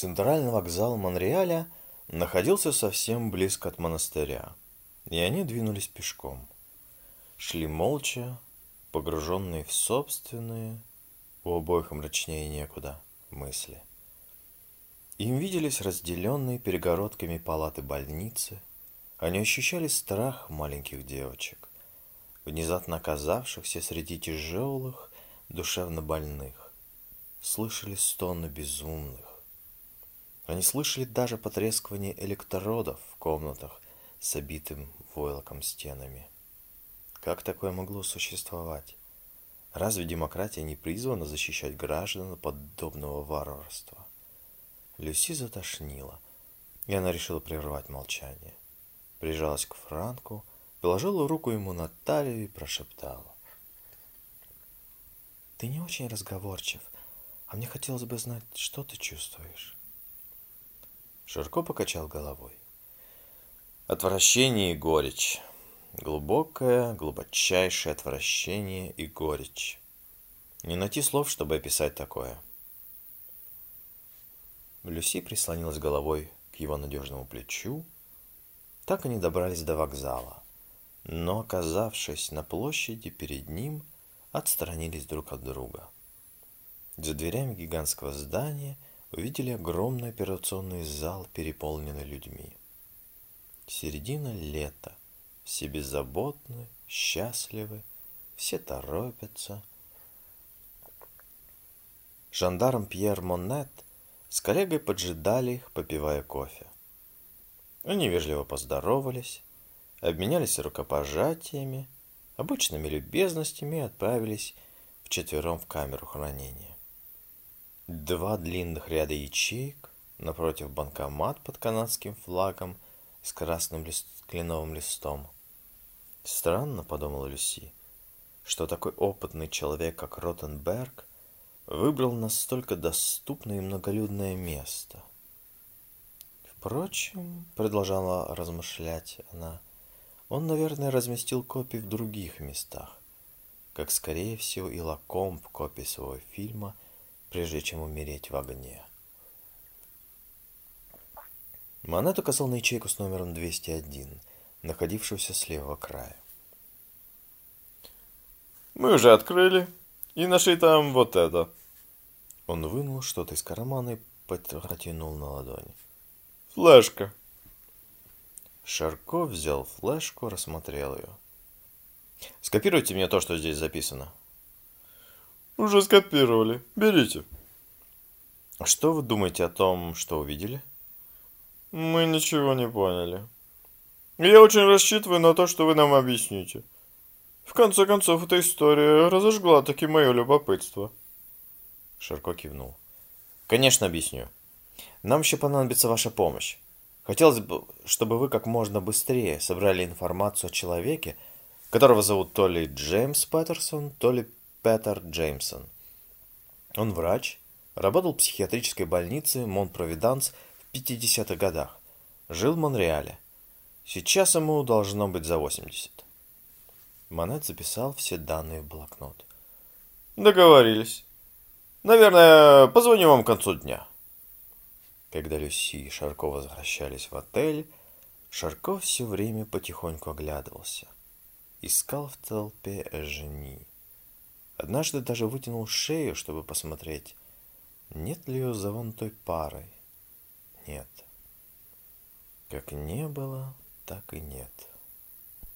Центральный вокзал Монреаля находился совсем близко от монастыря, и они двинулись пешком. Шли молча, погруженные в собственные, у обоих мрачнее некуда, мысли. Им виделись разделенные перегородками палаты больницы, они ощущали страх маленьких девочек, внезапно оказавшихся среди тяжелых, душевно больных, слышали стоны безумных, они слышали даже потрескивание электродов в комнатах с обитым войлоком стенами. Как такое могло существовать? Разве демократия не призвана защищать граждан от подобного варварства? Люси затошнила, и она решила прервать молчание. Прижалась к Франку, положила руку ему на талию и прошептала. «Ты не очень разговорчив, а мне хотелось бы знать, что ты чувствуешь». Широко покачал головой. Отвращение и горечь. Глубокое, глубочайшее отвращение и горечь. Не найти слов, чтобы описать такое. Люси прислонилась головой к его надежному плечу. Так они добрались до вокзала. Но, оказавшись на площади перед ним, отстранились друг от друга. За дверями гигантского здания – увидели огромный операционный зал, переполненный людьми. Середина лета. Все беззаботны, счастливы, все торопятся. Жандарм Пьер Монет с коллегой поджидали их, попивая кофе. Они вежливо поздоровались, обменялись рукопожатиями, обычными любезностями и отправились вчетвером в камеру хранения. Два длинных ряда ячеек, напротив банкомат под канадским флагом с красным лист, кленовым листом. Странно, подумала Люси, что такой опытный человек, как Ротенберг, выбрал настолько доступное и многолюдное место. Впрочем, продолжала размышлять она, он, наверное, разместил копии в других местах, как, скорее всего, и Лакомб копии своего фильма – прежде чем умереть в огне. Монет указал на ячейку с номером 201, находившуюся с левого края. «Мы уже открыли и нашли там вот это». Он вынул что-то из кармана и протянул на ладони. «Флешка». Шарко взял флешку, рассмотрел ее. «Скопируйте мне то, что здесь записано», уже скопировали. Берите. А что вы думаете о том, что увидели? Мы ничего не поняли. Я очень рассчитываю на то, что вы нам объясните. В конце концов, эта история разожгла таки мое любопытство. Шарко кивнул. Конечно, объясню. Нам еще понадобится ваша помощь. Хотелось бы, чтобы вы как можно быстрее собрали информацию о человеке, которого зовут то ли Джеймс Паттерсон, то ли Петер Джеймсон. Он врач, работал в психиатрической больнице Мон-Провиданс в 50-х годах. Жил в Монреале. Сейчас ему должно быть за 80. Монет записал все данные в блокнот. Договорились. Наверное, позвоню вам к концу дня. Когда Люси и Шарко возвращались в отель, Шарко все время потихоньку оглядывался. Искал в толпе Эжени. Однажды даже вытянул шею, чтобы посмотреть, нет ли ее за вон той парой. Нет. Как не было, так и нет.